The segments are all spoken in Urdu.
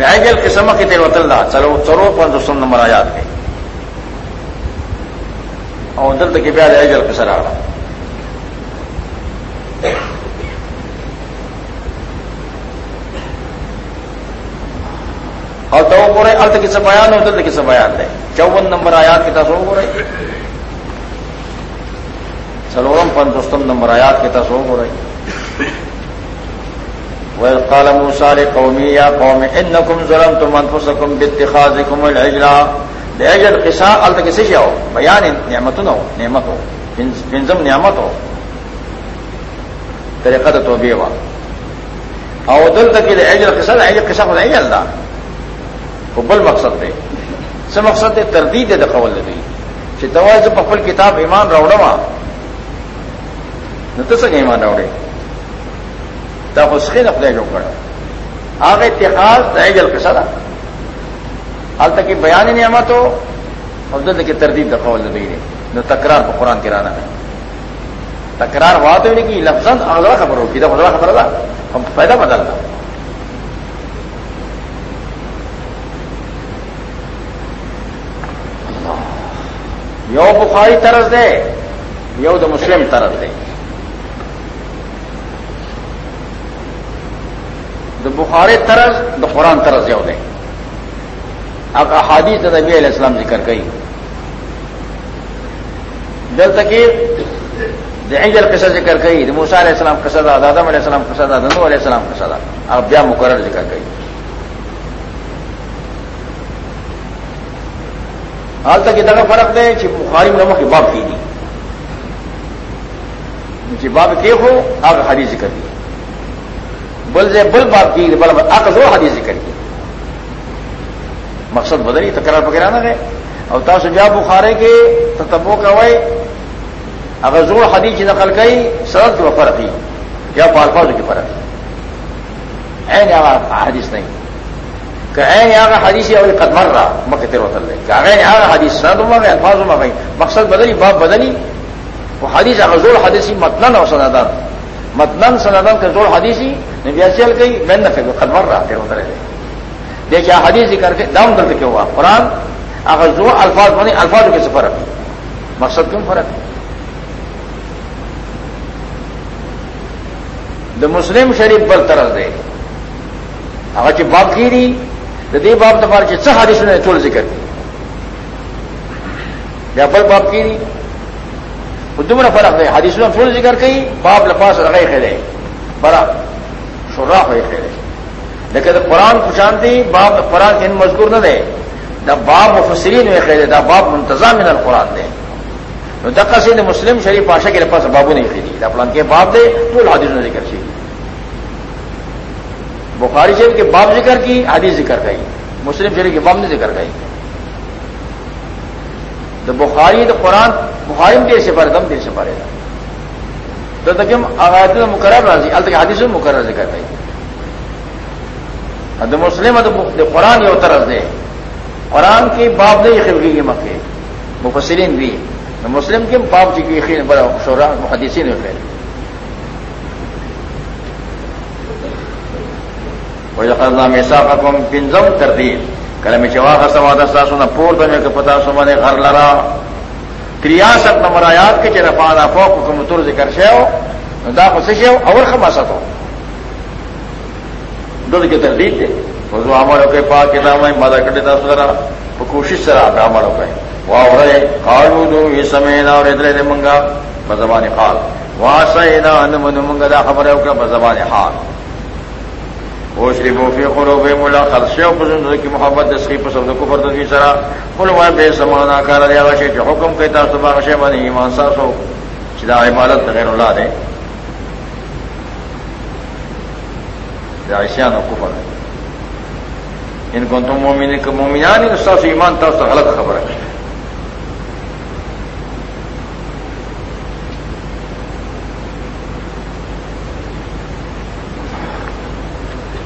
دل قسم کی تیر وطل چلو چلو پن دوستوں نمبر آیات کے۔ اور دل تک پیار ایجل قسر آ رہا۔ اور تو وہ رہے ارتھ کس بیان اور درد کس بیان دے چون نمبر آیات کی تصو ہو رہی سلورم پن دوستم نمبر آیات کی تصو ہو رہی قال موسى لقومي يا قوم انكم ظلمتم انفسكم باتخاذكم العجل لاجل قصاء التك سيشو بيان نعمتنا نعمته بنزم نعمته طریقہ تو بھی او دل تک اجل قصہ اجل قصہ کو نہیں جلدا وہ بل مقصد دے۔ سے مقصد دے؟ تردید دے دخول دی چې دوا ز په خپل کتاب ایمان راوړم نو ته څنګه ایمان راوړې دا خسخې نه خدای جوړ کړ اتخاذ د اجل قصه ده. حال تک بیان نعمت ہو اور دل کی تردید دخول دی. نو تکرار په قران کې رانا ہے تکرار ہوا تو نہیں کہ لفظ اگلا خبر ہو کتاب اگلا خبر تھا ہم پیدا بدلتا یو بخاری طرز دے یو د مسلم طرز دے بخاری طرز د قرآن طرز یو دے۔ اب احادیث نبی علیہ السلام ذکر گئی دل تک انجل قصہ ذکر کئی موسا علیہ السلام قصہ دا دادم علیہ السلام قصہ دا دنو علیہ السلام قصہ دا۔ اب بیا مقرر ذکر کئی۔ حال تک اتنا فرق دے کہ بخاری نمک کی باب کی دی۔ باب کے ہو آپ حدیث ذکر دی بل سے بل باب کی بل آپ دو حدیث ذکر کی۔ مقصد بدلی تکرار وغیرہ نہ ہے اور تاسو بیا بخارے کے تتبو کا وائے اگر زور حدیث نقل کئی، سرد کی فرق ہی۔ یا پالفاظ کی فرق۔ این حدیث نہیں۔ کہ این آگا حدیث اور قدمر رہا مکہ تیر وطل لے۔ کہ اگر آگا حدیث سند میں گئے الفاظ میں گئی مقصد بدلی باپ بدلی۔ وہ حدیث اگر زور حدیثی متنن اور سندن متنن سندن کے زور حدیثی نبی چل گئی میں نہ کہ قدمر رہا تیر وطل لے دیکھیے کر کے دام درد کیوں ہوا؟ قرآن اگر زور الفاظ بنے الفاظ کے سے فرق۔ مقصد کیوں فرق؟ ہے د مسلم شریف بل طرز دے۔ هغه چې باب کیری د دې باب د پاره چې څه حدیثونه ټول ذکر دي یا بل باب کیری په دومره فرق دی. حدیثونه ټول ذکر کړي، باب لپاس هغه خېله برا شراح یې خېله لکه د قران په شانتي باب قران کې مذکور نه دی. دا باب مفسرین یې خېله دا باب منتظم من القران دی. نو دغه سي د مسلم شریف پاشا کې لپاس بابونه یې خېدي دا پلان کې باب دی، ټول حدیثونه ذکر شي بخاری شریف کے باب ذکر کی حدیث ذکر گئی مسلم شریف کے باب نے ذکر گئی تو بخاری تو قرآن، بخاری میں دیر سے پڑے دم دیر سے پڑے گا۔ تو تکم آغاز مقرر راضی ال تک حادث مقرر ذکر گئی تو مسلم قرآن یہ اتر دے۔ قرآن کی باب نے یہ خلقی کی مکے۔ مفسرین بھی۔ مسلم کے باب جی کی بڑا شورا حدیثی نے پھیلی میسا پکم پنزم تردید کله می چواغه سما د تاسو نه پور ته کې پتا سو باندې غر لرا 63 نمبر آیات کې چې رفع فوق کوم تور ذکر شاو دا خو څه شاو اور خماساتو دغه کې تردید دی. وضو عملو کې پاک نامه ماده کړی تاسو سره په کوشش سره دا عملو کوي واوره قالو دو یې سمینا اور درې منګه په زبانه قال. واسینا ان من منګه دا خبره وکړه، په زبانه حال. او شری بوفی قلوب مولا خدشه او پسند کی محبت دسخی پسند کو فرد کی سرا. قل ما به سمانا کار دی هغه چې حکم کوي تاسو باغ شی باندې ایمان ساسو چې دا عبادت غیر الله ده دا عصیان او کفر دے. ان کنتم مؤمنین که مؤمنان تاسو ایمان تاسو غلط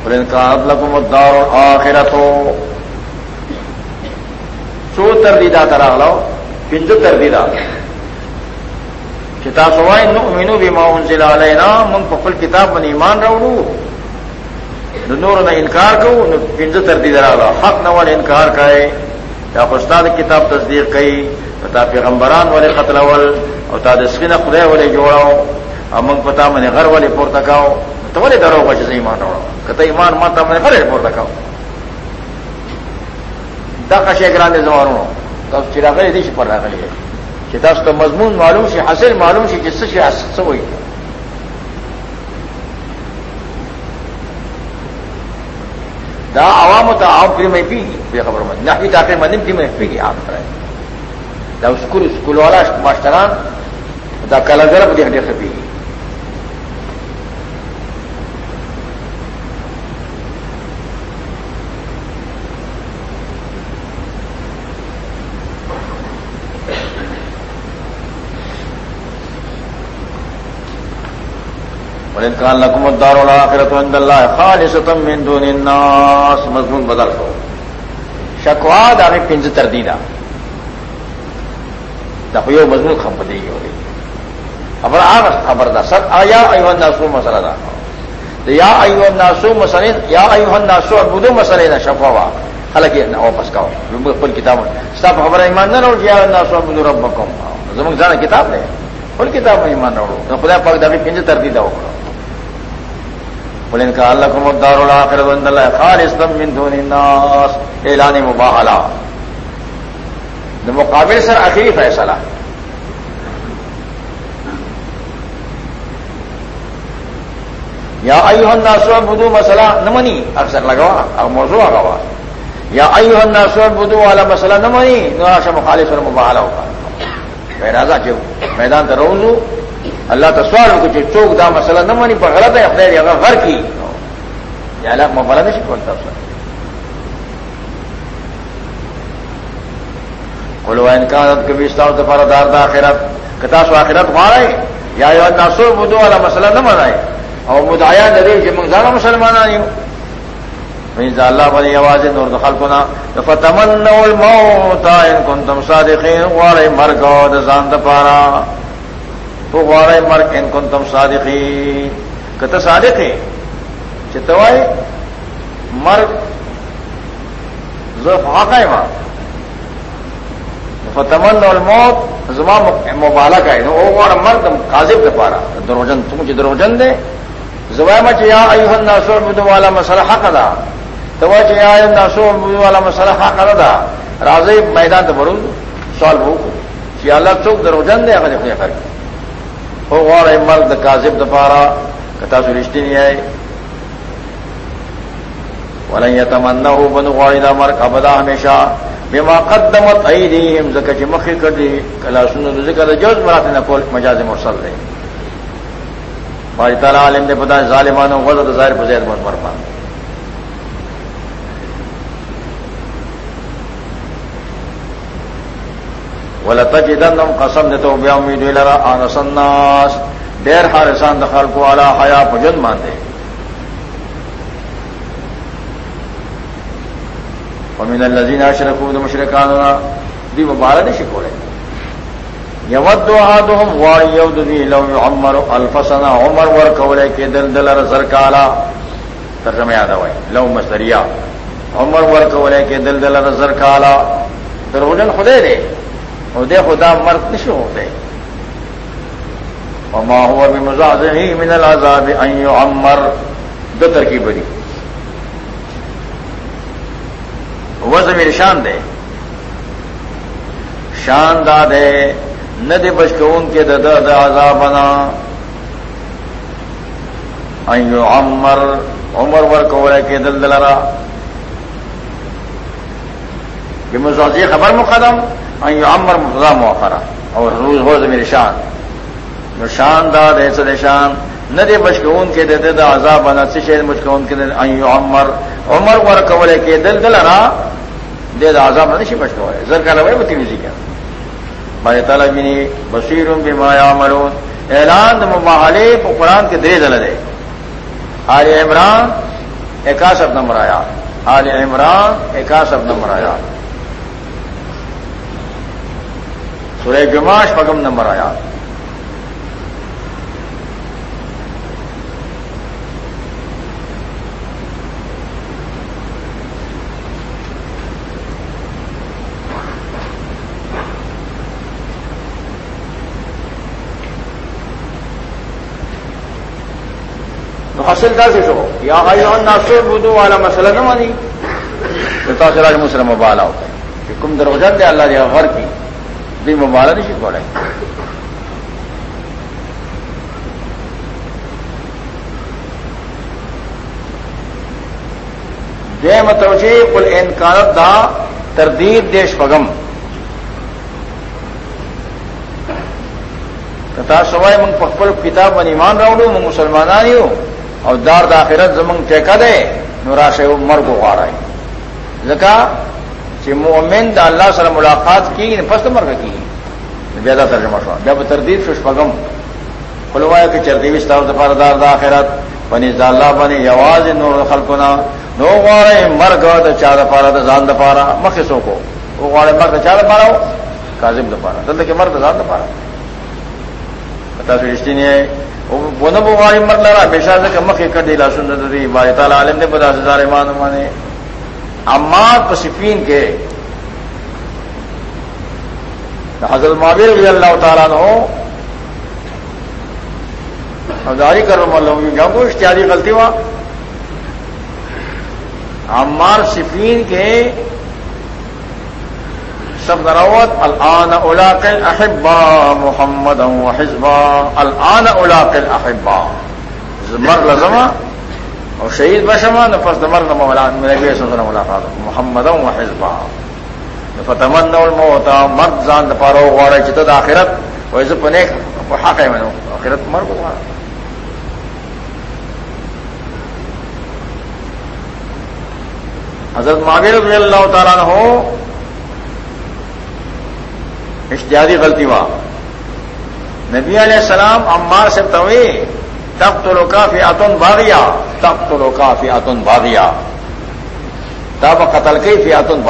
خبره لکم الدار آخرت ہو سو تردیدہ کرا لو پنج تردیدہ. کتاب سوائے نؤمنو بما انزل علینا، من پفل کتاب من ایمان روڑو نور نہ انکار کو پنج تردید راغ حق نہ والے انکار کرے یا استاد کتاب تصدیق کئی تا پیغمبران والے قتل اول اور تا دسکین خدے والے جوڑاؤ امنگ پتا میں نے گھر والے پور تکاؤ تو والے ڈرو بچے سے ایمان روڑا کتا ایمان ماتا میں نے گھر پور تکاؤ دا کشے گرانے زمانوں تب چراغ دیش پر رکھ لیے کہ دس تو مضمون معلوم سی حاصل معلوم سی جس سے حاصل سے ہوئی دا عوام تو عام فری میں پی گی بے خبر مند نہ تاکہ مندم تھی میں پی گی آپ کرائے دا اسکول اسکول والا ماسٹران دا کلا گرب دے ہڈے سے پی گی کان لکم الدار الاخرت عند اللہ خالصتا من دون الناس مضمون بدل ہو شکوا داغی پنج تردیدہ۔ دفیو مضمون خم بدی ہو گئی خبر آگ خبر دا۔ سر آیا ایوہ الناسو مسئلہ دا۔ یا ایوہ الناسو مسئلہ، یا ایوہ الناسو عبدو مسئلہ دا شکوا حالانکہ نہ واپس کاؤ۔ پل کتاب سب خبر ایمان نہ روڑ، یا الناسو عبدو ربکم۔ زمان جانا کتاب لے پل کتاب میں ایمان روڑو خدا پاک داغی پنج تردیدہ ہو۔ کرو بولے کا اللہ کو مدار الآخر بند اللہ خالص من دون الناس. اعلان مباہلا مقابل سر آخری فیصلہ. یا ایوہ الناس بدو مسئلہ نمنی اکثر لگوا اب موضوع آگوا یا ایوہ الناس بدو والا مسئلہ نمنی نواشا مخالف اور مباہلا ہوگا میرا جو میدان تو روزو اللہ تو سوال کو چوک دا مسئلہ نہ منی پر غلط ہے اپنے اگر غر کی یا اللہ مبالا نہیں پڑتا سر کلو انکان کبھی استعمال دفارہ دار دا آخرت کتاس و آخرت مارا ہے یا ناسو بدو والا مسئلہ نہ منائے اور مدایا ندی کہ منگزانہ مسلمان آئی ہوں اللہ بنی آواز نور دخل کنا فتمن الموت ان کنتم صادقین وارے مرگو دزان دپارا تو غوارے مرگ ان کن تم صادقی کت صادق ہے؟ چتوائے مرگ ضرف حق ہے وہاں۔ فتمن اور موت زما مبالک ہے۔ وہ غوار مرگ کاذب دے پارا۔ دروجن تم مجھے دروجن دے۔ زبا مچ یا ایوہن ناسور بدو والا مسئلہ حق ادا تو یا ناسور بدو والا مسئلہ حق ادا راضی میدان تو برون سوال بھوک چیا اللہ چوک دروجن دے، اگر خیر۔ کی ہو غور د کاذب دپارا کتا سو رشتی نہیں آئے ولن یتمنہ بن غوائدہ مرک ابدا ہمیشہ بما قدمت ایدیہم زکا چی مخی کر دی کلا سنو ذکر جوز مرات نکول مجاز مرسل دی. باری تعالی عالم دے پتا ظالمانوں غزت ظاہر پزید مزمر پانا بولا قسم نے تو بے امید لرا آن سناس دیر ہارسان دخل کو آلہ حیا پجن مان دے امین الزین اشرف مشرقان دی مبارک شکوڑے یود ہم واڑی یود دی لو عمر الفسنا عمر ور کولے کے دل دل رزر کالا ترجمہ یاد ہوئے لو مستریا عمر ور کولے کے دل دل رزر کالا دروجن خدے دے دے خدا مرد نہیں ہوتے۔ وما هو بمزازه من العذاب ان يعمر۔ دو ترکیب بری وہ زمین شان دے۔ شان دا دے۔ نہ دے بچ کے ان کے ددا دا بنا ان يعمر۔ عمر ور کو کے دل دلرا بمزازه خبر مقدم۔ عمر مفضا موخرا اور روز ہو میری شان۔ جو شان داد ایسے شان۔ نہ دے مشکون کے دے دا عذاب بنا سے مشکون کے دے عمر عمر ور قبل کے دل دل را، دے دا عذاب نہ نشی مشکو ہے زر کا لوے بتی ویزی کیا۔ بھائی تعالیٰ بنی بصیر بما مرون اعلان محالے قرآن کے دے دل دے۔ آل عمران اکاسٹھ نمبر آیا۔ آل عمران اکاسٹھ نمبر آیا۔ سورہ جماش پگم نمبر آیا۔ حاصل کر شو یا ناسو بدو والا مسئلہ نہ مانی تو تاثرات مسلم بالا ہوتا ہے کہ کم دروجن دے اللہ جی جہاں غور کی۔ بھی مبالا نہیں شکو رہے دے مطلب جی، متوجہ کل انکارت دا تردید دیش پگم کتا سوائے منگ پکپل کتاب من ایمان راؤڈو منگ مسلمان ہو اور دار داخرت زمنگ ٹیکا دے نوراش مر کو آ رہا ہے۔ لکا کہ مومن دا اللہ سر ملاقات کی پست مر کی بیدا ترجمہ شو جب تردید ششپگم کھلوائے کہ چردی وستار دفار دار داخرت بنی دا اللہ بنی یواز نور خلقنا نو غارے مر گا دا چا دفارا دا زان دفارا۔ مخصوں کو وہ غارے مر دا چا دفارا ہو؟ کاظم دفارا۔ دل کے مر دا زان دفارا۔ رشتی نے بونا بغاری مر لڑا بے شاہ سے مکھ کر دی لاسن دی۔ بار تعالیٰ عالم نے بتا ہزار ایمان مانے۔ امار پسفین کے حضرت معاویر رضی اللہ تعالیٰ نو ہزاری کر رہا کو اشتہاری غلطی ہوا؟ عمار صفین کے سب دروت الان علاق احبا محمد و حزبا الان علاق احبا مر لزما اور شہید بشما نفس دمر نبی ملاقات محمد و حزبا ہاں۔ فتمن الموتا مرد زان دپارو غواړی چې آخرت وای زه حق یې منو، آخرت مرګ غواړم حضرت معاویہ رضی اللہ تعالیٰ عنہ اشتہادی غلطی ہوا۔ نبی علیہ السلام عمار سے توے تب تو لو کافی آتن باغیا۔ تب تو لو کافی آتن تب قتل کی فی آتن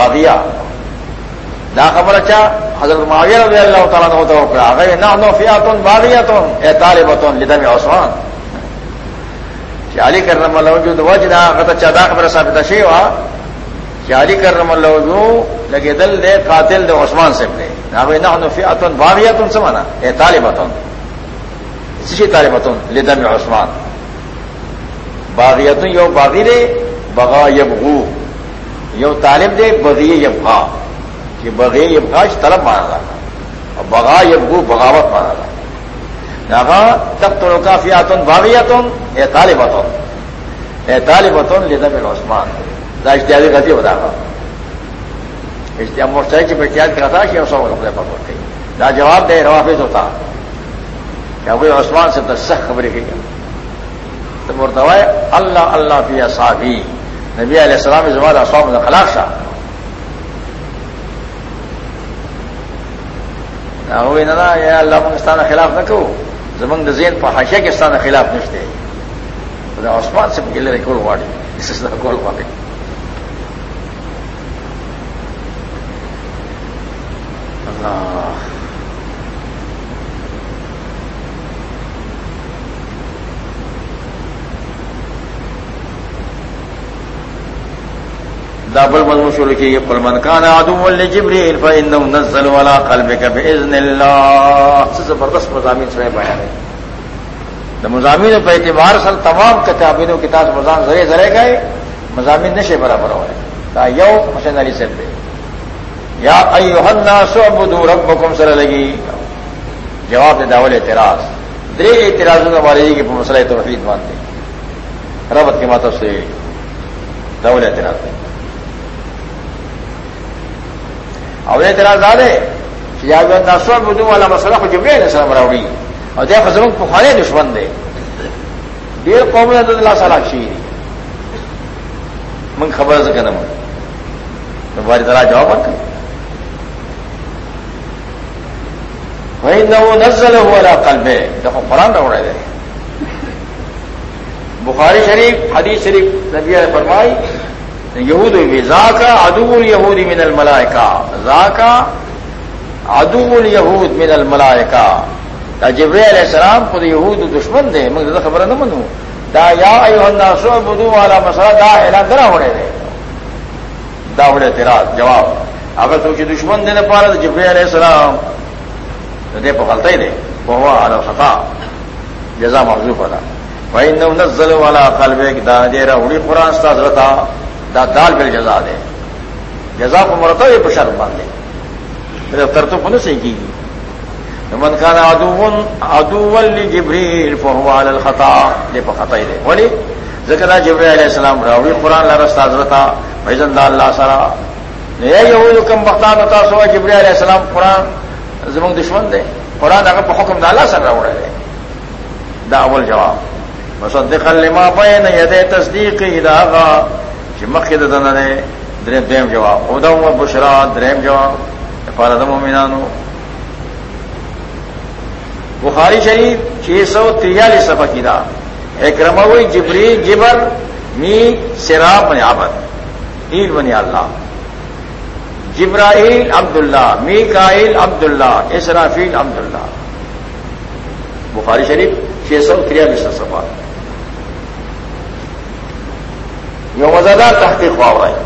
دا خبر اچھا حضرت معاویہ رضی اللہ تعالیٰ نے ہوتا ہو اگر نہ نو فی آتن تم اے طالب لدم عثمان. علی کرنے والا جو وجہ نہ اچھا دا خبر ثابت شی ہوا کہ علی کرنے والا جو لگے دل دے قاتل دے عثمان سے دے نہ فیاتن باغیاتن سمانا اے طالبتن اسی طالبتن لدم عثمان. باغیتن یو باغی دے، بغا یبغو۔ یو طالب دے، بغی یبغا۔ کہ بغی یبغا طلب مانا تھا اور بغا یبغو، بغاوت مانا تھا ناغا تب تو کافیاتن باغیاتن اے طالبتن۔ اے طالبتن لدم عثمان دا اشتیادی غلطی بتا رہا مستحق کی احتیاط کیا تھا کہ سو روپئے پر گئی دا جواب دے روافظ ہوتا کیا کوئی عثمان سے تو سخت خبریں کی تو مرتبہ اللہ اللہ فی صابی نبی علیہ السلام زبان اصواب نے خلاق شاہ۔ ہوئی نا، یا اللہ پاکستان خلاف نہ کہو زمنگ زین پہاشیا کے استان خلاف نشتے خدا عثمان سے گلے کول واڑی اس سے کول واڑی اللہ دابل مضمون شروع کی قل من کان عدو لجبریل فإنه نزل على قلبك بإذن الله. سے زبردست مضامین سے بیان ہے دا مضامین پہ اعتبار سل تمام کتابینوں کتاب مضام زرے زرے گئے مضامین نشے برابر ہوئے دا یو حسین علی سے پہ یا ایوہ الناس عبدو ربکم سر لگی جواب دے داول اعتراض. دے اعتراضوں کا والدی کی مسئلہ توحید مانتے ربط کے ماتب سے داول اعتراض. دے اور اعتراض دادے یا ناسو عبدو والا مسئلہ کو جبری علیہ السلام راوڑی اور دے فضلوں کو خانے دشمن دے دیر قوم نے اللہ صلاح شیری من خبر سے کہنا من تو باری طرح جواب رکھا وہی نہ وہ نزل ہوا رہا کل میں دیکھو قرآن نہ اڑے گئے بخاری شریف، حدیث شریف، نبی فرمائی یہود زا کا ادول یہود من الملائے کا زا کا ادول یہود من الملائے کا جبر علیہ السلام خود یہود دشمن دے، مگر خبر نہ منوں دا یا الناس بدو والا مسئلہ دا اعلان کرا ہونے دے۔ دا بڑے تیرا جواب۔ اگر تو دشمن دینے پا رہا تو جبر علیہ السلام دے پکڑتا ہی دے۔ وہ خطا۔ جزا محضوب ادا بھائی نو نزل والا قلب دا دے رہا اڑی قرآن رتا دا دال بل جزا دے۔ جزا کو مرتا یہ پشر باندھے۔ میرے تر تو پن سے کی من کان ادو ادو جبریل فہوال الخطا۔ یہ خطا ہی دے۔ بولی ذکر جبری علیہ السلام راوڑی قرآن لرستا حضرتا۔ بھائی زندہ اللہ سرا۔ یہ کم بختان ہوتا سو جبری علیہ السلام قرآن زمن دشمن دے۔ قرآن اگر حکم ڈالا سر راوڑے دے۔ دا اول جواب۔ مصدقا لما بین ید تصدیق اداغا چمک دن نے، دریم دیم جواب. ادم و بشرا، دریم جواب. فارد مومنانو. بخاری شریف چھ سو تریالیس صفحہ کی دا. ایک رموئی جبری جبر می سراب بن آبد عید بنی اللہ. جبرائیل عبداللہ می کائل عبداللہ، اسرافیل عبداللہ. بخاری شریف چھ سو تریالیس صفحہ. یو مزادار تحقیق ہوا ہوا ہے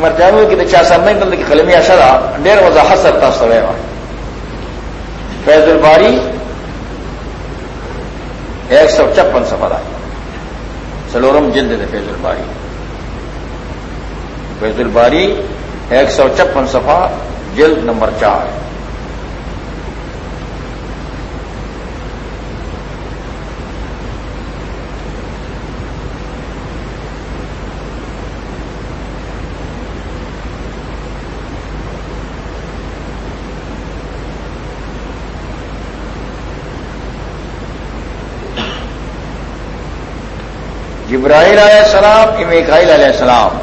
مرتبہ کی تو چار سال میں کی قلمی اشرا ڈیر وضاحت سرتا سوے فیض الباری ایک سو چپن سفر آئی. سلورم جلد دے فیض الباری. فیض الباری ایک سو چپن سفا جلد نمبر چار. جبرائیل علیہ السلام امیکائل علیہ السلام۔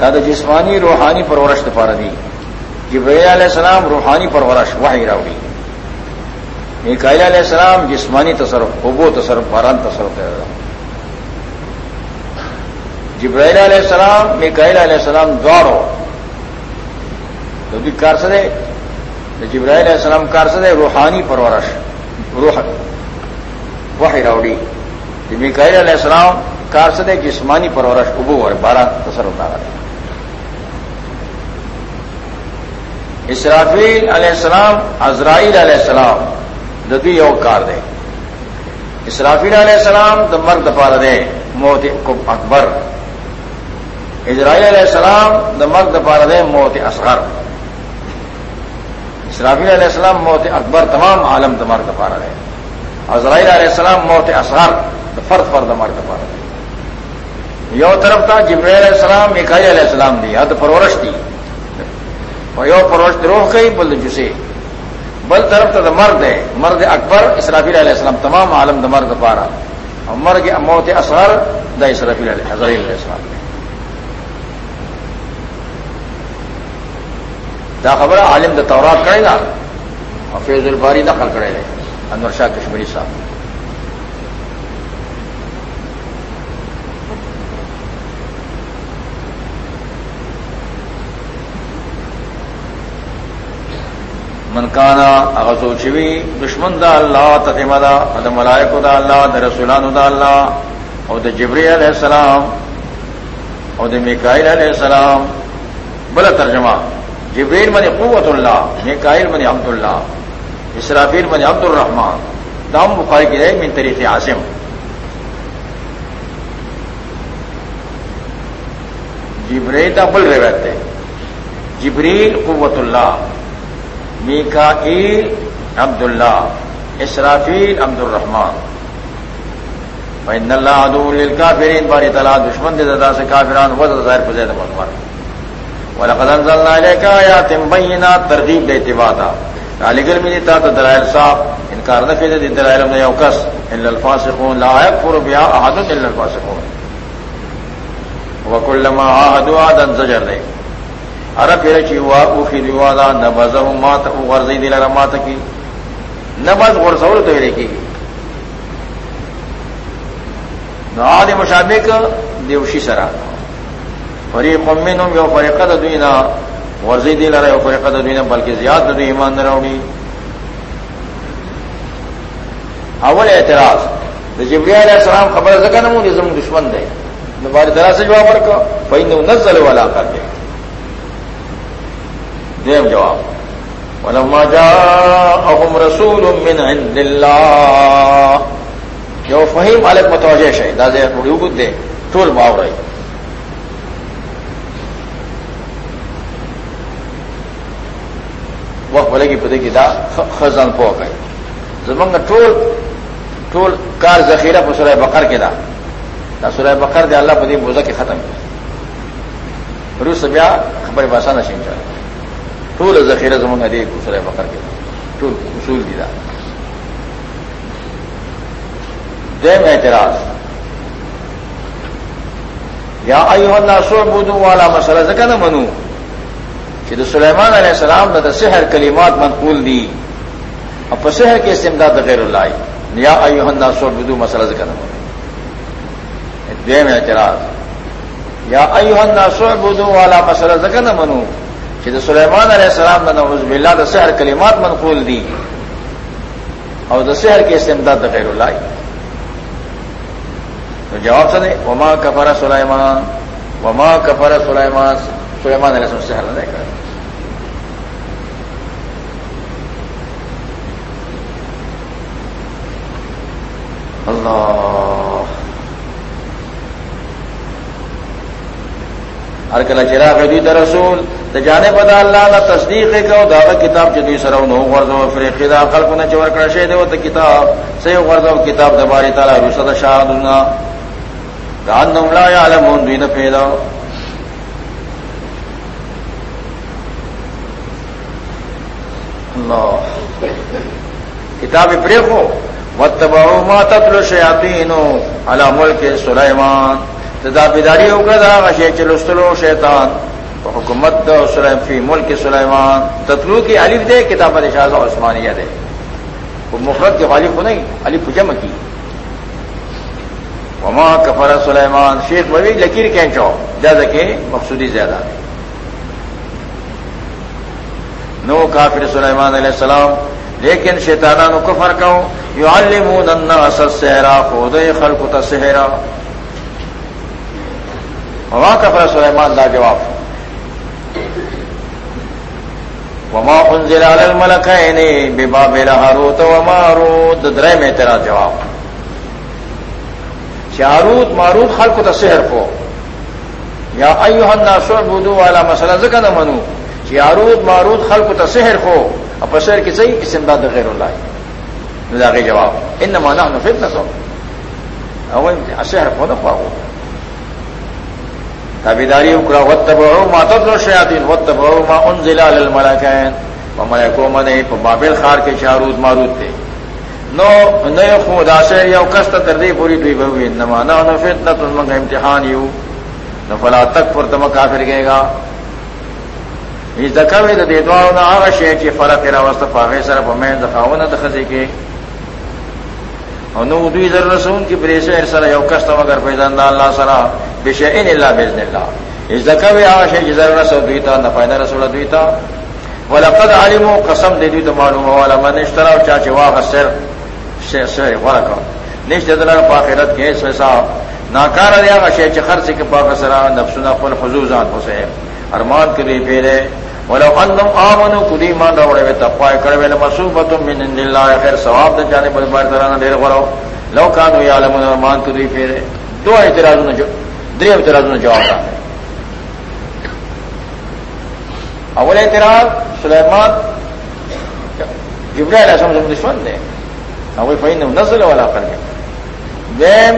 دادا جسمانی، روحانی پرورش پار دی۔ جبرائیل علیہ السلام روحانی پرورش واحد راوڑی میکائل علیہ السلام جسمانی تصرف حبو تصرف، باران تصرف دے جبرائیل علیہ السلام میکائل علیہ السلام دوڑو تو کار سدے جبرائیل علیہ السلام کار سدے روحانی پرورش، روح وحی راوڑی. میکائل علیہ السلام کار سے جسمانی پرورش ابو اور بارہ تصر ہوتا اسرافیل علیہ السلام ازرائیل علیہ السلام ددی یو کار دے۔ اسرافیل علیہ السلام د مرد پار دے، موت اکبر۔ اسرائیل علیہ السلام د مرد پار دے، موت اصغر۔ اسرافیل علیہ السلام، موت اکبر، تمام عالم د مرد پار دے۔ عزرائیل علیہ السلام موت اصغر فرد فرد مرد پر یو طرف تھا جبریل علیہ السلام مکائی علیہ السلام دی، حد پرورش دی۔ یو پرورش دروہ کئی، بل جسے۔ بل طرف تھا مرد ہے، مرد اکبر اسرافیل علیہ السلام، تمام عالم د مرد پارا۔ اور مرگ موت اصغر دا اسرافیل علیہ حضرائیل علیہ السلام۔ دا خبر عالم دا تورات کرے گا، اور فیض الباری دخل کرے گا۔ انور شاہ کشمیری صاحب۔ منکانا اغزو چوی، دشمن دا اللہ تتیم دا دا ملائک دا اللہ، دا رسولان دا اللہ، او دا جبری علیہ السلام، او دا میکائل علیہ السلام۔ بلا ترجمہ، جبریل من قوت اللہ میکائل من عبد اللہ اسرافیل بن عبد الرحمان دام بخاری کی رہے من طریق عاصم۔ جبریل بل روایت ہے جبریل قوت اللہ میکا عبد اللہ اسرافیل عبد الرحمان بین اللہ ادو الکافرین باری تعالیٰ دشمن دے دادا سے کافران وزد ظاہر فزید محمد ولقد انزلنا الیک آیات بینات ترغیب دے اتباعا علی گل میں تا تو دلائل صاحب انکار نہ کہتے دلائل میں یوکس ان الفاسقون لا يكفر بها احد الا الفاسقون۔ وكلما عاهدوا عادا زجر دے۔ ارا پھر چی ہوا، او کی دیوادا نبذه ما تو غرضی دل رمات کی۔ نبذ غرزول تو رہی کی۔ نعاد مشابک دیوشی سرا۔ فریق منهم یو فرقه دوینا۔ ورزی دی لڑائی اور فرقت دین بلکہ زیادہ دو ایمان نہ روڑی اول اعتراض جبری علیہ السلام خبر زکا نمون نظم دشمن دے۔ باری طرح سے جواب رکھا بھائی نزل والا کر دے دیم جواب، ولما جاءهم رسول من عند الله۔ یو فہیم الگ متوجہ شہید دادے تھوڑی اگت دے ٹول باؤ وقت بولے گی پتہ کی دا خزان پو گئی زمنگ ٹول ٹول کار ذخیرہ پر سورہ بقر کے دا۔ دا سورہ بقر دے اللہ پتی بوزا کے ختم کی روس بیا خبر باسا نہ سنچا ٹول ذخیرہ زمنگ دے سورہ بقر کے دا۔ ٹول اصول دی دا۔ دیم اعتراض۔ یا ایوہ الناس عبدو والا مسئلہ زکا نہ منو کہ تو سلیمان علیہ السلام نہ سحر کلمات منقول دی، اور پسحر کے استمداد غیر اللہ یا ایوہ الناس عبدو مسئلہ زکا نہ منو دیم اعتراض۔ یا ایوہ الناس عبدو والا مسئلہ زکا نہ منو۔ کہ تو سلیمان علیہ السلام نہ نعوذ باللہ دا سحر کلمات منقول دی۔ اور دا سحر کے استمداد غیر اللہ تو جواب سے نہیں وما کفر سلیمان، وما کفر سلیمان سلیمان علیہ السلام سحر سے حل نہیں کر اللہ ہر کلا چرا قدی رسول تو جانے پتا اللہ نہ تصدیق کو دادا کتاب چدی سرو نو غرض فریقی دا عقل کو نہ چور کرشے دے تو کتاب سے غرض کتاب دباری تعالی رسد شاہ دنیا کان لا يعلمون دوی نه پیدا. اللہ کتاب پریخو وتبعوا ما تتلو الشياطين على ملك سليمان. تدا بیداری وکړه غشي چې شیطان. حکومت د سليمان فی ملک سليمان. تتلو کی الف دے کتاب الشاذ عثمانیہ دے وہ مفرد کے غالب کو نہیں الف جمع کی وما کفر سلیمان شیخ بوی لکیر کینچو جیسا کہ مقصودی زیادہ نو کافر سلیمان علیہ السلام لیکن شیطانہ نو کفر کو یو الم اصل سہرا خود خلق تسہرا وما کفر سلیمان لا جواب. وما انزل على الملكين ببابل هاروت وماروت درے میں تیرا جواب. چارود مارود خلق کو تصہر کو یا ایوہ الناس عبدو والا مسئلہ ذکر نہ منو چارود مارود خلق کو اب تصہر کی صحیح اس امداد غیر اللہ. نزاغی جواب. ان مانا نفید نہ سو اسہر کو نہ پاؤ تابیداری اکرا وتبعو ما تدر شیاطین وتبعو ما انزل علی الملائکین. وملائکو منے بابل خار کے شارود مارود تھے نو نئے خدا سے یو کست تردی پوری دوی بہوی. نما نہ نو تم امتحان یو. نو فلا تک پر تم کافر گئے گا. یعنی اس دکوی د دې دوه نه هغه شی چې فرق را واست پاغه سره په مین د خاونه د خزي کې. او نو دوی در رسول کی پریسه سره یو کست مگر پیدا الله سره بشئن الا باذن الله. یعنی اس دکوی هغه شی چې زر رسول دوی ته، نه پیدا رسول دوی ته. ولقد علموا، قسم دې دوی ته معلومه ولا من اشترا او چا چې واغ سر غور کو نش دلر پاخرت کے سیسا ناکار ریا کا شیچ خرچ کے پاک سرا نفسنا پل حضوزان حسین ارمان کے لیے پھیرے ولو انم آمن کلی مان روڑے وے تپائے کرے وے من عند اللہ. خیر، ثواب دے جانے پر بار طرح دیر غرو لو کانوا یعلمون، ارمان کے لیے دو اعتراض نے جو دری اعتراض جواب دا اول اعتراض، سلیمان، جبرائیل علیہ السلام دشمن دے. هغه فین نزل ولا قل دیم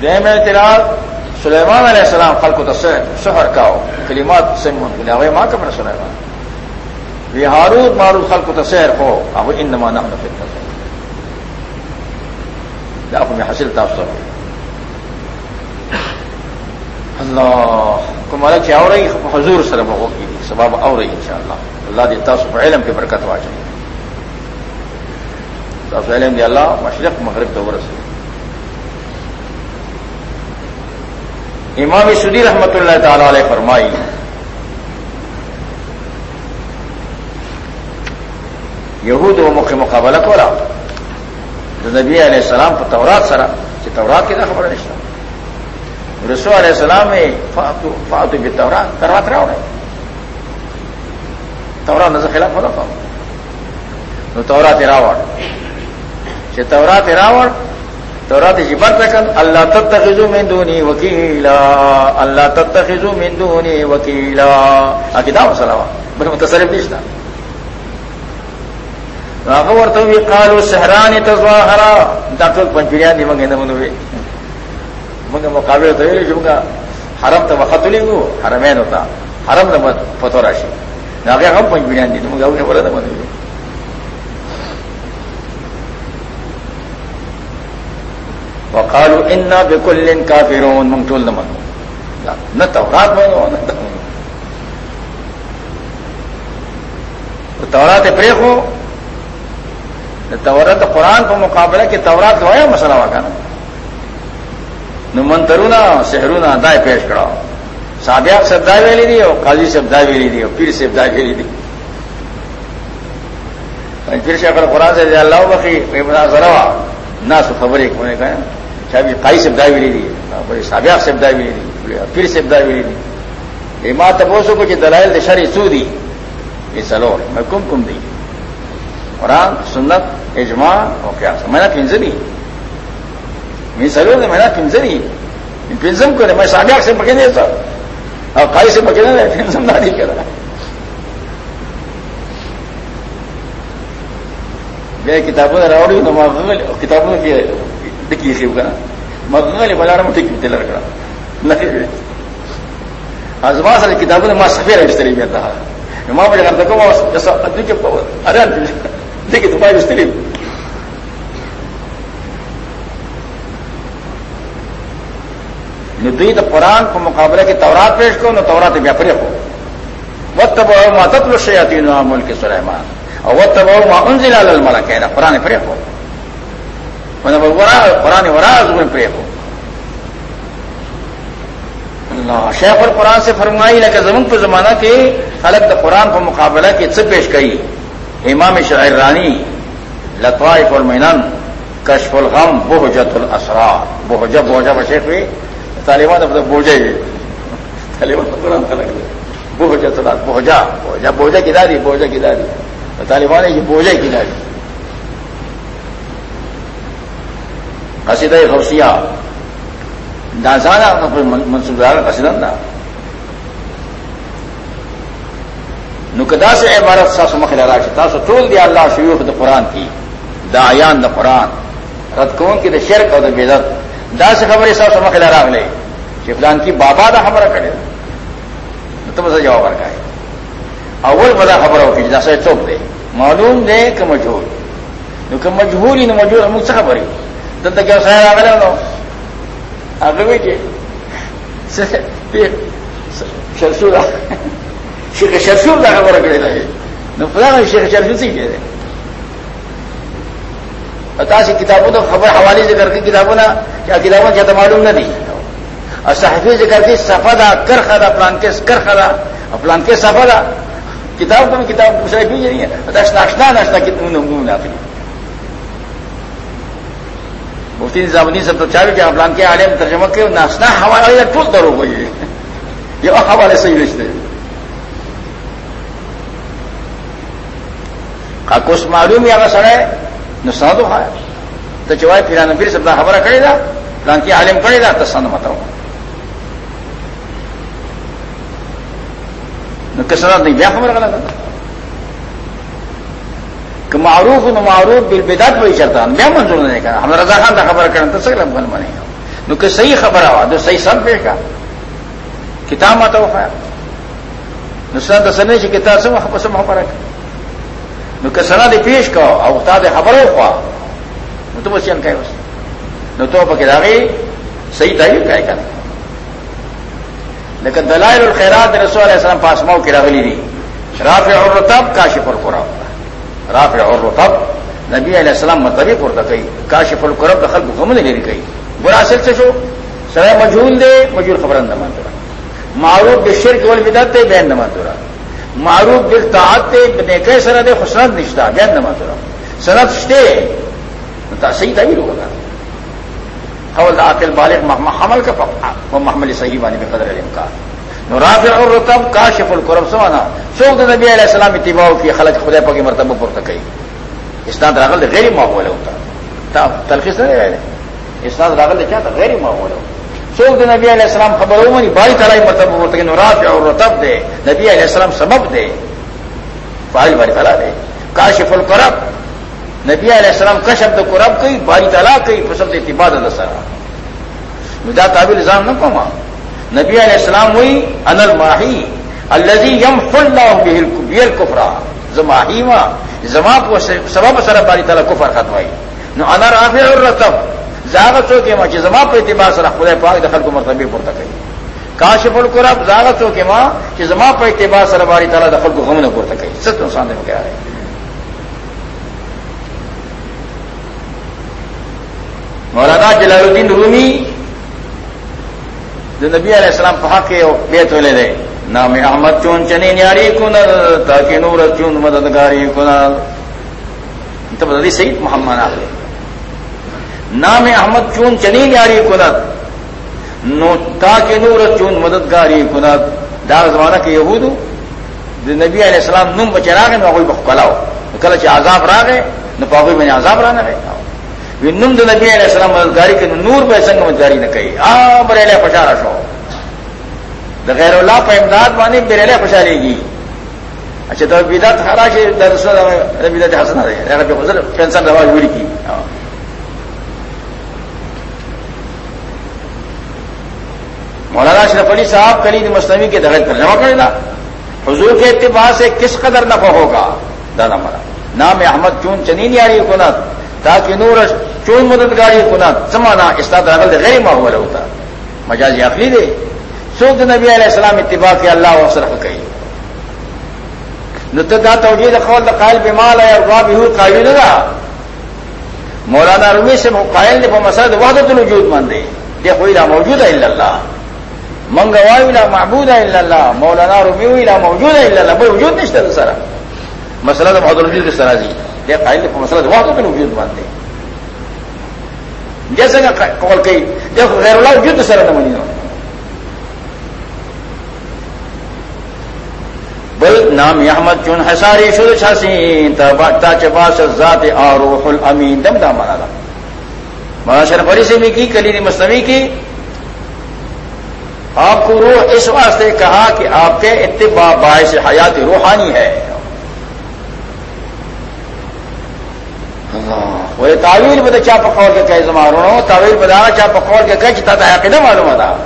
دیم اعتراض سلیمان علیہ السلام خلق کو سحر کاو کلمات سمون بلی هغه ما کبر سلیمان وی هاروت ماروت خلق کو سحر کو هغه انما نحن فتنه. دا په حاصل تاسو الله، کوم چې اوري حضور سره وګورئ سبب اور ان شاء اللہ اللہ دی تاسف علم کی برکت واچ تاسف علم دی اللہ مشرق مغرب تو ورس امام سدی رحمت اللہ تعالی علیہ فرمائی، یہود و مخ مقابلہ کو رہا نبی علیہ السلام کو تورات سرا کہ تورات کی نہ خبر نہیں رسول علیہ السلام میں فاتو فاتو بھی تورات تورات راوڑ ہے تورات نظر خلاف ہونا پاؤ نو تورات راوڑ چې تورات راوڑ تورات جی بر تکن اللہ تتخذو من دونی وکیلا، اللہ تتخذو من دونی وکیلا۔ اکی دا مسئلہ وا بل متصرف نشتا هغه ورته وی قالو سحران تظاهرا دا ټول پنځړیا دی موږ نه مونږ موږ مقابله ته ویل چې موږ حرم ته وختلی وو حرمین وتا حرم ته پتو راشي هغه هم پنځ بیان دي موږ هغه ورته باندې وقالوا انا بكل كافرون، من ټول نه منو نه تورات منو نه تورات پرې خو تورات قرآن په مقابله کې تورات وایا مسله وکړه نو منترونا سحرونا دائیں پیش کرا. سادیاب سے دا ویلی دی اور قاضی سے دا ویلی دی اور پیر سے دا ویلی دی پھر سے اگر قرآن سے اللہ بخی میں ذرا نہ سو خبر ایک میں نے کہا شاید قاضی سے دا ویلی دی ہاں، بڑے سادیاب سے دا ویلی دی پیر سے دا ویلی دی۔ ماں تبوسو کو کہ دلائل دشری سو دی۔ یہ سلور، میں کم کم دی۔ قرآن، سنت، اجماع اور کیا میں نے پھنس میں سلو نے میں نے پنزری پنزم کو میں ساگا سے پکے نہیں اور کائی سے پکے نہیں پنزم نہ نہیں کرا۔ میں کتابوں نے راوڑی تو میں کتابوں کی دکی سی کا مغل بازار میں ٹھیک تلر کا نہیں آزما سارے کتابوں نے ماں سفید استری میں تھا ماں مجھے کرتا کہ ارے دیکھیے تو پائے استری دوی د قرآن په مقابله کې تورات پیش کو، نو تورات بیا پرې کو. وتبعوا ما تتلو الشياطين على ملك سليمان. او وتبعوا ما انزل على الملائكه دا قرآن پرې کو. ونه ورا قرآن ورا زمون پرې کو اللہ شیخ القرآن سے فرمائی لکه زمون په زمانہ کې خلق د قرآن په مقابله کې څه پیش کړي امام شاعر رانی لطائف المنن کشف الغم بہجت الاسرار بہجہ بہجہ بشیخ ہوئی طالبان اب بوجھے طالبان قرآن خلق بوجھا تو بوجھا بوجھا بوجھا کی داری بوجھا کی داری طالبان ہے یہ بوجھے کی داری قصیدہ غوثیہ دازانا منصوب دار قصیدہ نا نقدا سے عبارت سا سمخ لڑا چتا سو ٹول دیا اللہ شیوخ دا قرآن کی دا آیان دا قرآن، رد کون کی دا شرک اور دا بیدت دا سے خبر سب سمکھ لے رہا لے شفلان کی بابا دا خبر کرے تو مجھے جواب کر ہے اول بدا خبر ہو کہ جیسا چوک دے معلوم دے کہ مجھول نو کہ مجھول ہی نو مجھول ہم سے خبر ہی تو تک کیا سایہ آگے لو آگے بیٹھے شرسور شیخ شرسور دا خبر کرے رہے نو پتا شیخ شرسور سے ہی دے کتابوں تو خبر حوالے سے کر کے کتابوں نا کیا کتابوں کیا تو معلوم نہ دی اور صحفی سے کر کے سفادا کر خدا پلان کے کر خدا اور پلان کے سفادا کتاب تو کتاب دوسرے بھی نہیں ہے ناشنا ناشنا کتنے نے اپنی مفتی نظام نہیں سب تو چاہیے کہ پلان کے آلے میں ترجمہ کے ناشنا حوالہ یا ٹول کرو کو یہ حوالے سے ہی رشتے کا کچھ معلوم یا سڑے نسان تو کھایا تو چوائے پھر پھر سب خبر کرے گا پلان کی عالم کرے گا تو سند مت رہو کسرت نہیں بیا خبر کرا تھا کہ معروف نو معروف بل بدات وہی چلتا بیا منظور نہیں کرا ہم رضا خان کا خبر کرنا تو سکل بن بنے گا نو کہ صحیح خبر آوا، تو صحیح سب پیش کا کتاب مت ہوا نسان دسنے سے کتاب سے سب خبر ہے نو که سند پیش کا او تا د خبرو خوا نو ته وسیان کوي وس نو ته په کې صحیح تعریف کوي کنه لیکن دلائل الخيرات رسول الله صلی الله علیه وسلم کې راغلي دي رافع الرطب کاشف القرب رافع الرطب نبی علیہ السلام مطلب پورته کوي کاشف القرب د خلق غمونه لري کوي ګوراسل څه شو سره مجهول دی مجهول خبرن نه مانځه معروف بالشرك والبدعت ته بیان نه مانځه معروف دل تعت نیکے سند خسرت نشتہ بیان نما ترا سند شتے مطلب صحیح تعبیر ہوگا قول عاقل بالغ حمل کا وہ محمل صحیح بانی میں قدر علم کا نورافر اور رتب کاشف القرب سوانا سوکھ نبی علیہ السلام اتباع کی خلج خدا پکی مرتبہ پر تکئی اسناد راغل غیر ماحول ہوتا تلخیص نہیں رہے اسناد راغل کیا تھا غیر ماحول ہو سوکھ نبی علیہ السلام خبر ہو باری تلائی مرتبہ پر تکی نورافر اور رتب دے نبی علیہ السلام سبب دے باری باری تلا دے کاشف القرب. نبی علیہ السلام کا شبد قرب کئی باری تلا کئی پسند اتباد دسرا مجھا تعبیر نظام نہ کما نبی علیہ السلام ہوئی انل ماہی الزی یم فل کفرا۔ زماہی ماں زما کو سبب سر باری تعالیٰ کفر ختمائی۔ نو انر آفے اور رتب زاغت ہو کے ماں کہ زما پہ اعتبار سر خدا پاک دخل کو مرتبہ پورتا کئی۔ کاشف القرب، زاغت ہو کے ماں کہ زما پہ اعتبار سر باری تعالیٰ دخل کو غم نے پورتا کئی۔ سچ نقصان دے کیا ہے مولانا جلال الدین رومی جو نبی علیہ السلام کہا کہ بیت لے لے نام احمد چون چنی نیاری کنر تاکہ نور چون مددگاری کنر تو بدلی سعید محمد آخر نام احمد چون چنی نیاری کنر نو تاکہ نور چون مددگاری کنر دار زمانہ کے یہود نبی علیہ السلام نم بچرا گئے نہ کوئی بخلاؤ کل چ عذاب را گئے نہ پاگوئی میں نے عذاب رانا رہے نم د نبی علیہ السلام مددگاری کے نور پہ سنگ مددگاری نہ کہی آ بریلے پشارا شو. اچھا، دا غیر اللہ پہ امداد مانی بریلے پشارے گی اچھا تو بدعت خرا سے بدعت حسنا دے غزل پینسن رواج بری کی مولانا اشرف علی صاحب کلید مصنوعی کے درج پر جمع کرے گا حضور کے اتباع سے کس قدر نفع ہوگا؟ دادا مرا نام احمد چون چنین یاری تاکہ نور چون مددگاری کنا سمانا استاد رغل دے غیر ماحول ہوتا۔ مجازی عقلی دے۔ سوکھ نبی علیہ السلام اتباع کے اللہ و صرف کئی نتدا توجید قول دا قائل بمال ہے اور بھی ہو قائل لگا مولانا رومی سے قائل نے مسئلہ وحدت الوجود مندے دیکھو الا موجود ہے اللہ۔ منگوا الا معبود ہے اللہ۔ مولانا رومی الا موجود ہے اللہ۔ بھائی وجود نہیں سر مسئلہ تو بہت الوجود کس طرح جی دے قائل کو مسئلہ دعا تو وجود مانتے ہیں۔ جیسے کہ قول کئی دیکھو غیر اللہ وجود سر نہ منی بل نام احمد چون حساری شد چھاسین، تا چپاس ذات آروح الامین۔ دم دام مانا دا۔ مولانا شرف علی سے بھی کی کلیدی مصنوعی کی۔ آپ کو روح اس واسطے کہا کہ آپ کے اتباع باعث حیات روحانی ہے۔ وہ تعویل بتا چا پکوڑ کے کہ مارو تعویل بتا چا پکوڑ کے کہ چتا تھا کہ نہ معلوم تھا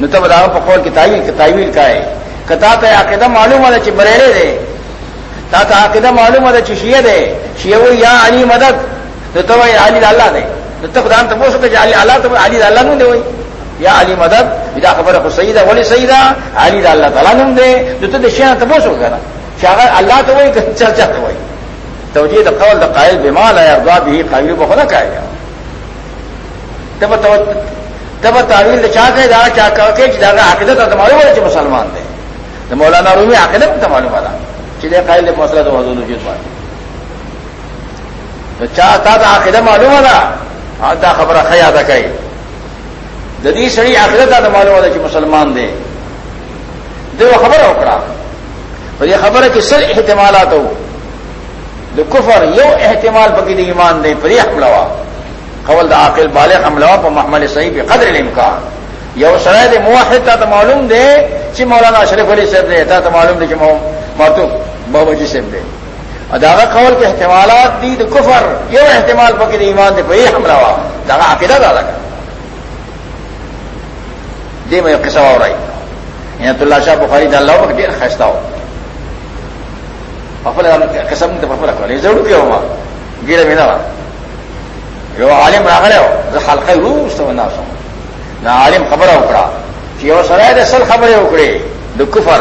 نہ تو بتا پکوڑ کی تعویل کی تعویل کا ہے۔ کتا تو عقیدہ معلوم ہے چ بریرے دے۔ تا تو عقیدہ معلوم ہے چ شیعہ دے۔ شیعہ وہ یا علی مدد۔ تو تو علی اللہ دے۔ تو تو خدا تو پوچھ کہ علی اللہ تو علی اللہ نو دے وہی۔ یا علی مدد اذا خبر کو سیدہ، ولی سیدہ، علی اللہ تعالی نو دے۔ تو تو شیعہ تو پوچھ کہ شاہ اللہ تو وہی چرچا تو وہی۔ توجہ دا قول دا قائل بیمال ہے اردا بھی قابل کو ہونا کہے گا۔ تب تب تعویل چاہ کہ دارا چاہ کر کے جاگا عقیدت تو معلوم ہے مسلمان دے۔ تو مولانا رومی عقیدت تو معلوم والا چلے قائل دے مسئلہ تو حضور وجود مان تو چاہتا تھا عقیدت معلوم والا ہاں دا خبر خیا تھا کہی جدی سڑی عقیدت تو معلوم والا کہ مسلمان دے۔ دے خبر ہے اکڑا۔ اور یہ خبر ہے کہ سر احتمالات ہو۔ د کفر یو احتمال پکی دی ایمان دے پری حملوا قول دا عاقل بالغ حملوا پا محمل صحیح پہ قدر الامکان یو سرائے دے موحد تا تا معلوم دے، چی مولانا شریف علی صاحب دے، تا تا معلوم دے چی ماتو بابا جی صاحب دے۔ اداغا قول کے احتمالات دی دا کفر یو احتمال پکی دی ایمان دے پری حملوا داغا عقیدہ دا لگا۔ دے میں قصہ ہو رہی یہاں تو اللہ شاہ بخاری دا اللہ وقت دیر ہو خپل قسم ته خپل کړی زړه کې وما ګیره مینا یو عالم راغله زه حلقه روسته وناسم نا عالم خبره وکړه چې یو سره د اصل خبره وکړي د کفر.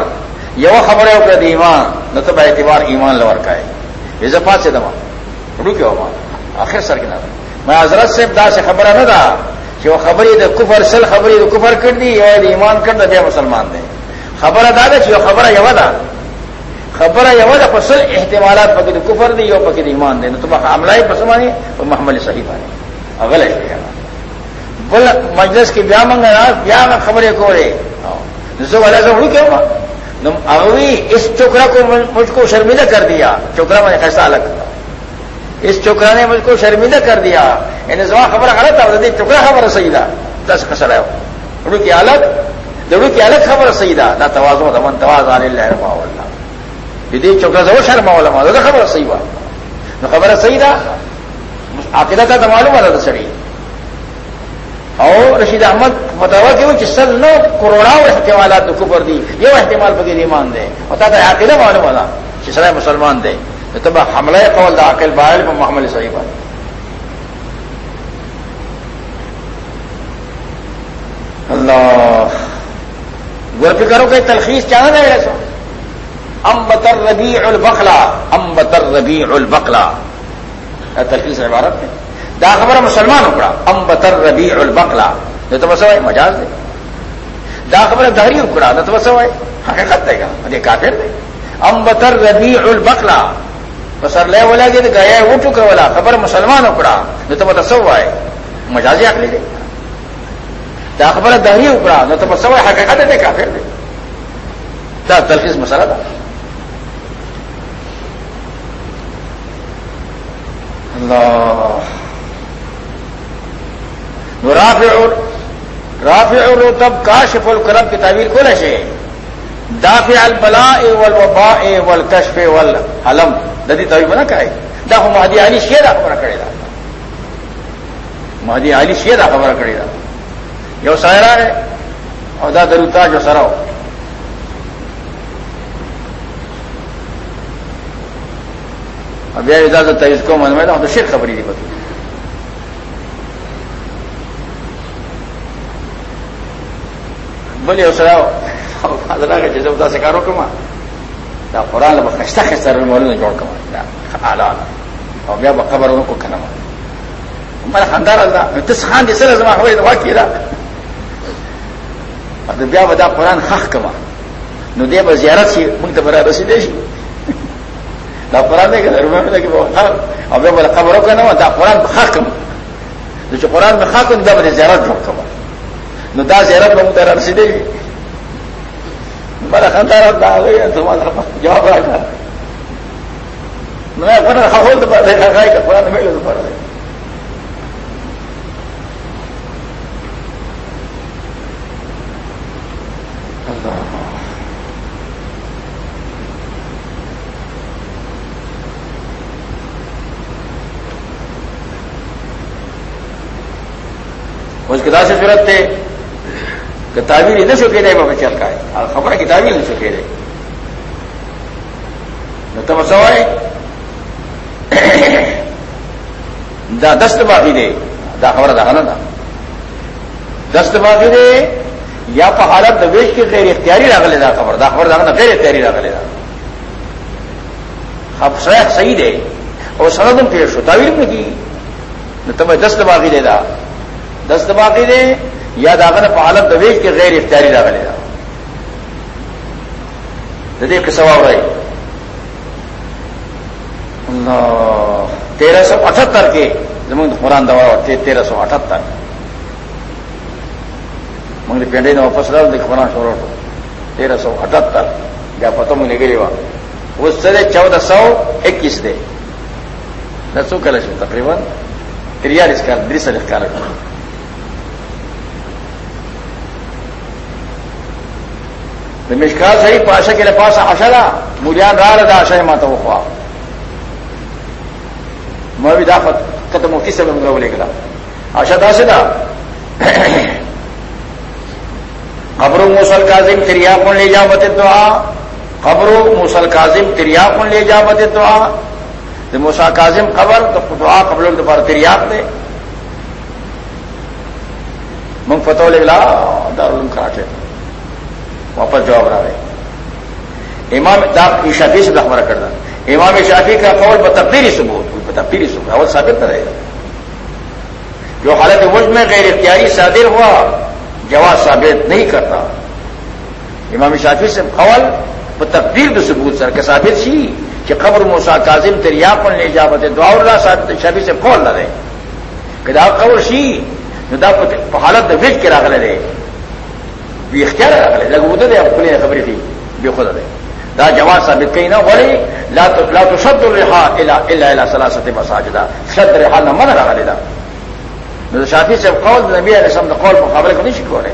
یو خبره وکړه د ایمان. نو ته به اعتبار ایمان لور کای یزه پاتې دما ورو کې وما اخر سر کې نه ما حضرت صاحب دا څه خبره نه ده چې خبرې د کفر، سل خبرې د کفر کړ دي یو د ایمان کړ د بیا مسلمان دی. خبره دا ده چې خبره یو ده. خبر یو د فصل احتمالات پکې د کفر دی یو پکې د ایمان دی نو ته عملای پسمانه او محمل صحیح باندې. اگل بل مجلس کی بیا منگا بیا میں خبریں کو رہے والا سے اڑو ہوا اس چوکرا کو مجھ کو شرمندہ کر دیا. چوکرا میں نے الگ اس چوکرا نے مجھ کو شرمندہ کر دیا. انہیں زما خبر غلط تھا چوکرا خبر صحیح تھا دس کسر ہے اڑو کی الگ دڑو کی الگ خبر صحیح تھا نہ توازو دمن تواز آنے رحمہ اللہ یہ چوکرا سے وہ شرما والا خبر صحیح ہوا خبر صحیح تھا عقیدہ کا تو معلوم والا تھا سڑی اور رشید احمد بتاوا کہ وہ چسل نو کروڑا احتمالات کو کفر دی یہ احتمال بغیر ایمان دے ہوتا تھا عقیدہ معلوم والا چسرا مسلمان دے تو حملہ قول دا عقل باہر پر محمد صحیح بات اللہ گر فکروں کے تلخیص کیا نہ رہے سو ام بتر ربیع البقلا ام بتر ربیع البقلا تلخیص عبارت ہے. دا خبر مسلمان اکڑا. ام بتر ربیع البقلا جو تو بس ہے مجاز دے. دا خبر دہری اکڑا نہ تو بس ہے حقیقت دے گا، مجھے کافر دے. ام بتر ربیع البقلا بسر لے بولا کہ گیا وہ چکے والا خبر مسلمان اکڑا نہ تو بس ہے مجازی عقلی دے. دا خبر دہری اکڑا نہ تو بس ہے حقیقت دے، کافر دے. دا تلخیص مسئلہ تھا رافع رافع الرتب کاشف الکرب کی تعبیر کو نشے دافع البلاء والوباء والکشف والحلم. ددی تعبیر بنا کہے. دا مہدی علی شیر خبر کرے گا مہدی علی شیر خبر کرے گا جو سائرہ ہے اور دا دروتا جو سراؤ. یہ اجازت ہے اس کو من میں تو شیر خبری نہیں بتائی بولے اسرا حضرت کے جیسے بتا سکارو کما دا قرآن لبا خشتا خشتا رن والے جوڑ کما دا آلا آلا اور بیا با خبر ان کو کھنما ہمارا خاندار اللہ تس خان جیسے رزما خبر دوا کی را اور بیا بدا قرآن خاخ کما نو دے با زیارت سی منگ برا رسیدے شی دا قرآن دے کہ رومے میں لگے اور میں بلا خبروں کا نما دا قرآن خاخ کما جو قرآن میں خاخ دا با زیارت جوڑ کما نو دا زیارت بہت تیرا رسیدے گی میرا خاندار دا آ گئی تمہارا جواب رکھا میں اپنا حول تو پڑھ رہا ہے قرآن میں تو پڑھ اس کے سے ضرورت تھے کہ تعبیر نہ سکے رہے، بابا چل کا ہے خبر کی تعبیر نہیں سکے رہے۔ تو سوائے دا دست باقی دے۔ دا خبر دا نا دست باقی دے یا پہاڑت دویش کی غیر اختیاری راگ لے دا خبر۔ دا خبر دا غیر اختیاری راگ لے دا اب صحیح دے اور سندم پیش ہو تعبیر میں کی۔ تمہیں دست باقی دے دا۔ دست باقی دے یا داغن پالت دویش کے غیر اختیاری داغ لے دے کے سواب رہے تیرہ سو اٹھہتر کے زمین قرآن دوا تیرہ سو اٹھہتر منگل پینڈے نے واپس رہا دیکھ بنا شور تیرہ سو اٹھہتر یا پتہ مجھے گئی وا اس سے چودہ سو اکیس دے دسو کلش تقریباً تریالیس کا دریس کا مشکال صحیح پاشا کے پاس آشا دا مریان را رہا آشا ماتا وہ خواہ میں بھی دافت ختم مفتی سے بنگلہ بولے گا آشا دا سے دا خبروں موسل کاظم تریا کون لے جا بتے دعا خبروں موسل کاظم تریا کون لے جا بتے دعا موسا کاظم خبر تو دعا خبروں کے پاس تریاق دے منگ فتح لے لا، دارالعلوم کراچے واپس جواب رہا ہے امام شافی سے ہمارا کرنا امام شافی کا قول بتبدیلی ثبوت بتبدیلی ثبوت اول ثابت نہ رہے گا۔ جو حالت مجھ میں غیر اختیاری صادر ہوا، جواب ثابت نہیں کرتا۔ امام شافی سے قول بتبدیل تو ثبوت سر کے ثابت سی کہ قبر موسا کاظم تیریا پن لے جا بتے دعا اللہ شافی سے قول نہ رہے کدا قبر شي نو دا حالت د ویټ کې راغله وی اختیار راغلی لکه وده دی خپل خبرې دي به خود دی. دا جواز ثابت کین نه ولی لا لا تشد الرحا الا الا الى ثلاثه مساجد شد الرحا نه من راغلی دا نو شافعي صاحب قول نبی علیہ السلام د قول مقابله کوي نشي کولای.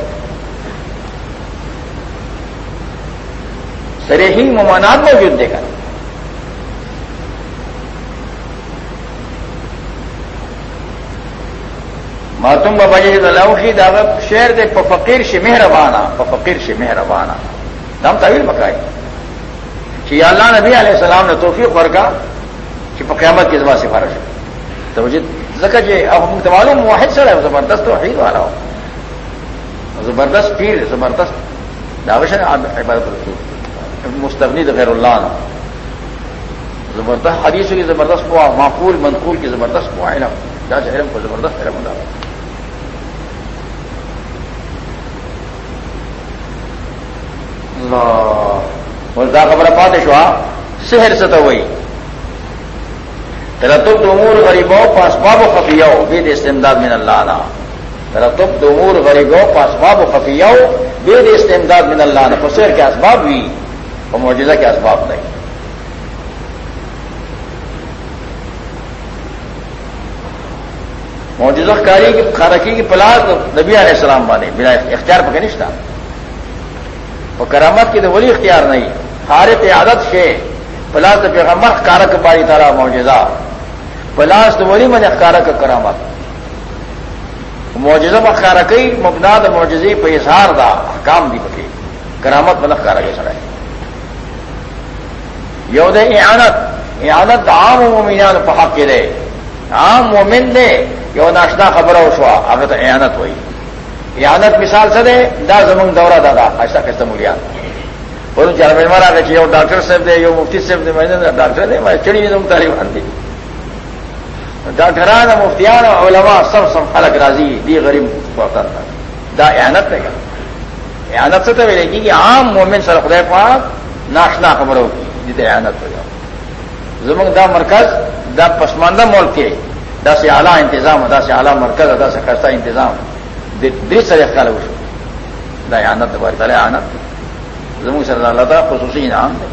صریحی ممانعات موجود دے گا ماتم بابا جی لوشی داغت شیر دے فقیر سے مہربانا فقیر سے مہربانا۔ دم تعویل بکائی کہ اللہ نبی علیہ السلام نے توفیق ورکا کہ قیامت کی زبان سفارش ہے تو مجھے زکا جی اب ہم معلوم واحد سر ہے زبردست تو والا ہو۔ زبردست پیر زبردست۔ دعوش ہے عبادت رسول مستغنی غیر اللہ نہ زبردست حدیث کی زبردست ہوا معقول، منقول کی زبردست ہوا علم۔ جا علم کو زبردست علم ادا اللہ۔ دا خبر پاتے شوا ہاں؟ شہر سے تو وہی۔ ترتب دمور غریبوں پاسباب و خفیاؤ بید استمداد من اللہ نا۔ ترتب دمور غریبوں پاسباب و خفیاؤ بید استمداد من اللہ نا۔ فسیر کے اسباب بھی، اور معجزہ کے اسباب نہیں۔ معجزہ کاری کی خارقی کی پلاس نبی علیہ السلام بانے، بنا اختیار پکے نشتہ وہ کرامت کی تو ولی اختیار نہیں۔ حارت عادت سے پلاس پیغمبر کارک پاری تارا معجزہ۔ پلاس تو ولی من کارک کرامت۔ معجزہ کارکئی مبناد معجزی پہ اظہار دا کام دی پکی کرامت من کارک سڑے یود اعانت۔ اعانت عام مومنان پحق کے دے۔ عام مومن دے، یو ناشنا خبر ہو شوا۔ اگر تو اعانت ہوئی۔ یادت مثال سے دے، دا زمنگ دورہ دادا ایسا کیسا مولیا بولو جی، جرمن مارا کہ جی، یہ ڈاکٹر صاحب دے یہ مفتی صاحب دے، میں ڈاکٹر دے، میں چڑی تم طالبان دی ڈاکٹران، مفتیان، علماء سب سب خلق راضی دی غریب تھا دا احانت ہے احانت سے تو ملے گی کہ عام مومن سر خدے پاک ناشنا خبر ہوگی جتنے احانت ہو جاؤ زمنگ دا مرکز، دا پسماندہ ملک کے دا سے اعلیٰ انتظام، دا سے اعلیٰ مرکز، دا سے خستہ انتظام۔ دری سر خیال وشو. دا آنت باری تعالی آنت زمون سر اللہ تعالی خصوصی انعام دے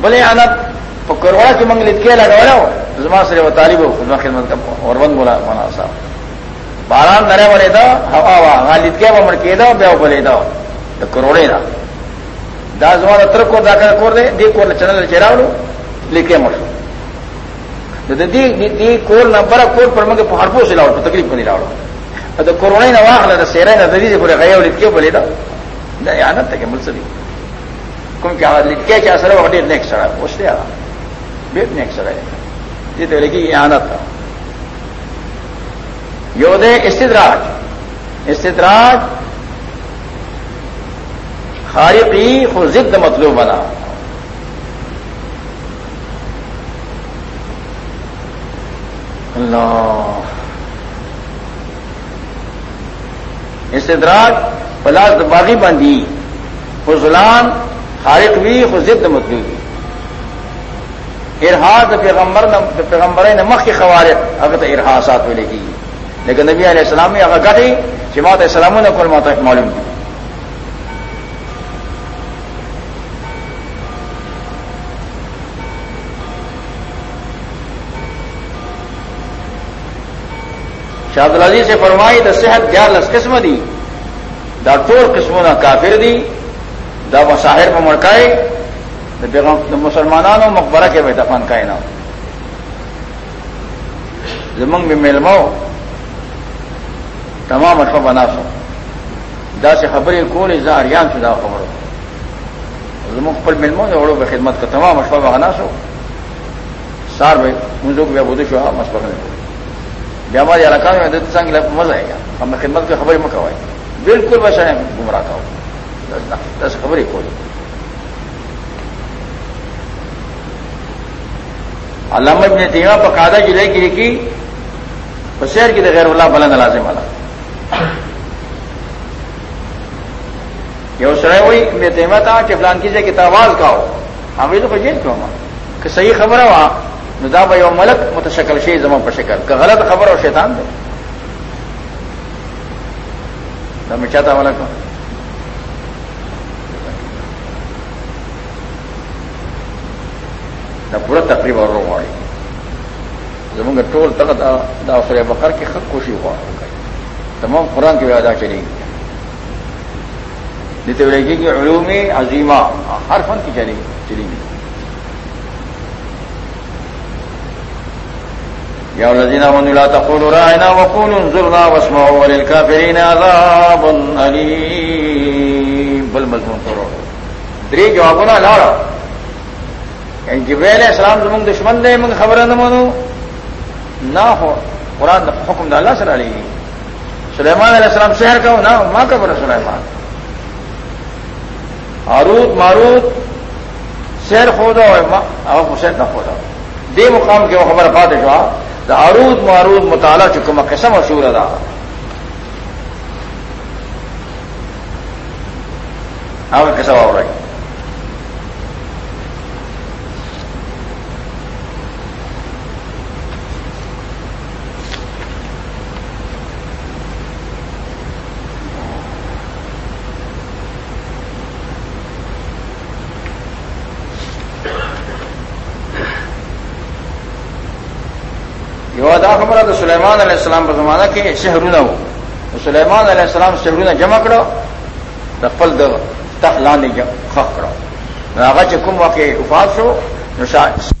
بلے آنت کروڑا کی منگل اتکے لگا ہو زما سر و طالب ہو خدمت خدمت اور بند بولا مولانا صاحب. باران نرے بولے دا ہوا وا ہاں لتکے بمڑ کے دا بے بولے دا دا کروڑے دا دا زما تر کو دا کور دے دی کور چنل چراولو لکے مڑ دی کور نمبر کور پر مگر پہاڑپو سے لاؤ تکلیف نہیں لاؤ تو کورونا نہ واہ لگا سیرا نہ دری سے پورے گئے لکھ کے بولے دا. نہیں آنت ہے کہ مل سکتی کیونکہ لکھ کے، کیا سر وہ ڈیٹ نیکسٹ سڑا اس سے آ ڈیٹ نیکسٹ سڑا یہ تو لکھی یہ آنت تھا یودے استدراج. استدراج خارقی خود ضد مطلوب بنا. اللہ۔ استدراج پلاس باغی بندی فضلان خارق بھی خزد مطلوبی ارحاد پیغمبر پیغمبر نمک کی خوارق اگر تو ارحاسات ملے گی۔ لیکن نبی علیہ السلام میں اگر گٹی، جماعت السلام نے کل ماتا معلوم کی شاہد العزی سے فرمائی، دا صحت گیار لس قسم دی، دا ٹور قسموں نہ کافر دی، دا مساہر میں مڑکائے، دا مسلمانانوں مقبرہ کے بے دفن کا نام زمنگ میں میلمو تمام اشفا بنا سو۔ دا سے خبریں کون ازا اریان شدہ خبر زمنگ پر ملمو نے اوڑوں پہ خدمت کا تمام اشفا بنا سو۔ سار بھائی ان لوگ بھی ابودش ہوا مسپک نے۔ ہماری علاقہ میں سنگ مزہ آئے گا ہم نے خدمت کی خبر میں کھوائے بالکل بس گمراہ تھا دس خبر ہی کوئی علامہ ابن تیمہ پکادہ جلے کی لکھی بشیر کی غیر اللہ بلند لازم والا یہ سرے ہوئی ابن تیمہ تھا کہ فلان کیجیے کتاب آواز کا ہو ہم یہ تو جیل کیوں کہ صحیح خبر ہے وہاں ندا بھائی ملک متشکل شی زما پر شکل. کا غلط خبر اور شیطان دے میں چاہتا ملک دا پورا تقریب اور روڑی زمونږ ټول تک دا سورہ بقر کی خط کوشی ہوا تمام قرآن کی ادا چلے گی نیتے کی علوم عظیمہ ہر فن کی چلے چلے گی یا الذين امنوا لا تقولوا راعنا وقولوا انظرنا واسمعوا وللكافرين عذاب اليم بل مضمون کرو دری جوابنا لاڑا یعنی جبریل علیہ السلام زمون دشمن دے من خبر نہ منو۔ نہ ہو قرآن حکم اللہ سر علی سلیمان علیہ السلام شہر کا ہو نہ ماں کا برا سلیمان آرود مارود شہر خودا ہو حسین نہ خودا دے مقام کے وہ خبر پاتے جو دارود معروض مطالعہ چکم قسم مشہور ادا۔ آپ کیسا ہو رہی ہے دا خبر تو سلیمان علیہ السلام پر زمانہ کے شہرون ہو سلیمان علیہ السلام شہرون جمع کرو رفل د تخ لانے خخ کرو ناغا چکم واقع افاق شو